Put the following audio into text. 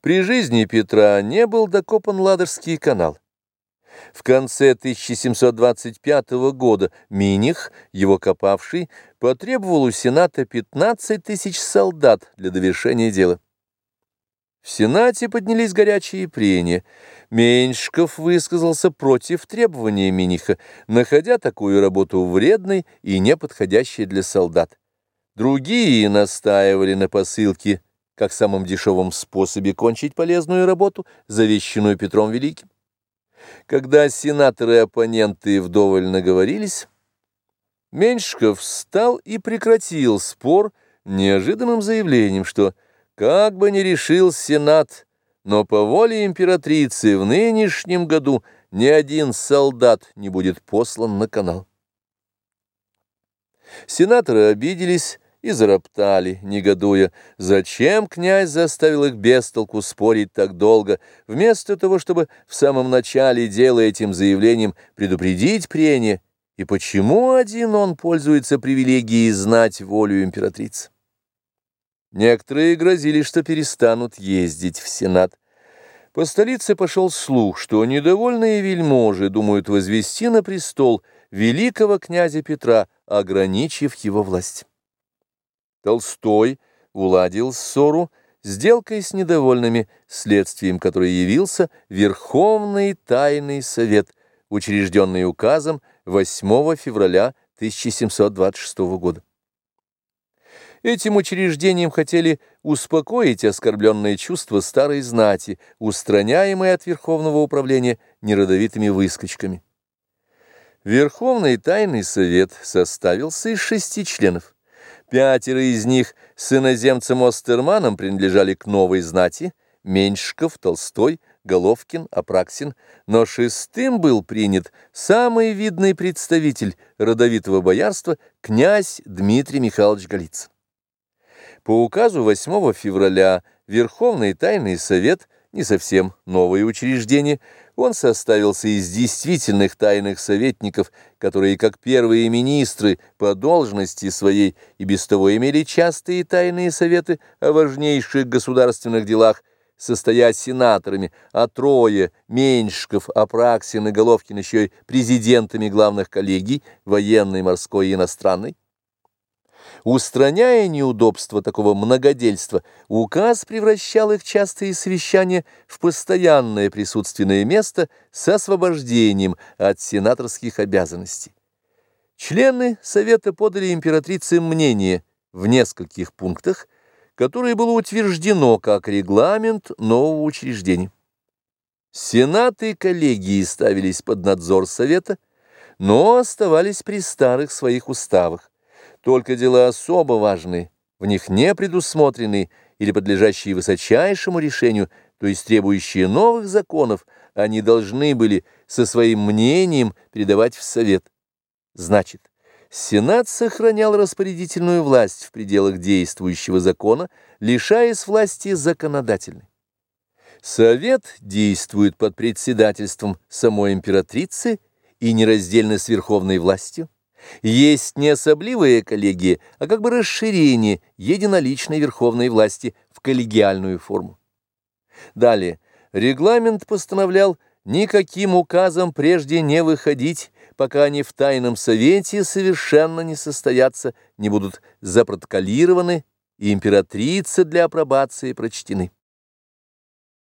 При жизни Петра не был докопан Ладожский канал. В конце 1725 года Миних, его копавший, потребовал у Сената 15 тысяч солдат для довершения дела. В Сенате поднялись горячие прения. Меньшков высказался против требования Миниха, находя такую работу вредной и неподходящей для солдат. Другие настаивали на посылке как самом дешевом способе кончить полезную работу, завещанную Петром Великим. Когда сенаторы и оппоненты вдоволь наговорились, Меньшиков встал и прекратил спор неожиданным заявлением, что как бы ни решил Сенат, но по воле императрицы в нынешнем году ни один солдат не будет послан на канал. Сенаторы обиделись, и зароптали, негодуя, зачем князь заставил их без толку спорить так долго, вместо того, чтобы в самом начале дела этим заявлением предупредить прение, и почему один он пользуется привилегией знать волю императрицы. Некоторые грозили, что перестанут ездить в Сенат. По столице пошел слух, что недовольные вельможи думают возвести на престол великого князя Петра, ограничив его власть. Толстой уладил ссору сделкой с недовольными, следствием которой явился Верховный Тайный Совет, учрежденный указом 8 февраля 1726 года. Этим учреждением хотели успокоить оскорбленные чувства старой знати, устраняемые от Верховного управления неродовитыми выскочками. Верховный Тайный Совет составился из шести членов. Пятеро из них с иноземцем Остерманом принадлежали к новой знати, Меньшиков, Толстой, Головкин, Апраксин, но шестым был принят самый видный представитель родовитого боярства, князь Дмитрий Михайлович Голицын. По указу 8 февраля Верховный Тайный Совет, не совсем новое учреждение, он составился из действительных тайных советников, которые, как первые министры, по должности своей и без того имели частые тайные советы о важнейших государственных делах, состоя сенаторами, а трое, Меньшиков, Апраксин и Головкин еще и президентами главных коллегий, военной, морской и иностранной. Устраняя неудобства такого многодельства, указ превращал их частые совещания в постоянное присутственное место с освобождением от сенаторских обязанностей. Члены Совета подали императрице мнение в нескольких пунктах, которое было утверждено как регламент нового учреждения. Сенат и коллегии ставились под надзор Совета, но оставались при старых своих уставах. Только дела особо важные, в них не предусмотренные или подлежащие высочайшему решению, то есть требующие новых законов, они должны были со своим мнением передавать в Совет. Значит, Сенат сохранял распорядительную власть в пределах действующего закона, лишаясь власти законодательной. Совет действует под председательством самой императрицы и нераздельно с верховной властью. Есть не особливая коллегия, а как бы расширение единоличной верховной власти в коллегиальную форму. Далее, регламент постановлял никаким указом прежде не выходить, пока они в тайном совете совершенно не состоятся, не будут запротоколированы и императрицы для апробации прочтены.